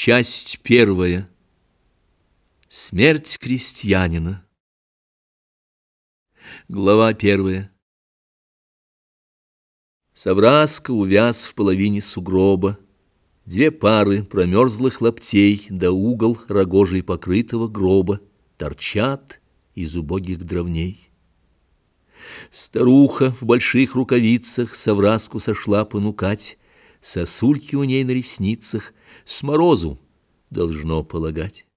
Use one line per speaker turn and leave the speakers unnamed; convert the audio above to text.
Часть первая. Смерть крестьянина. Глава первая. Савраска увяз в половине сугроба. Две пары промерзлых лаптей да угол рогожей покрытого гроба торчат из убогих дровней. Старуха в больших рукавицах совраску сошла понукать, сосульки у ней на ресницах, с морозу должно полагать.